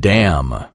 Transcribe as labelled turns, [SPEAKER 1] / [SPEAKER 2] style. [SPEAKER 1] Damn.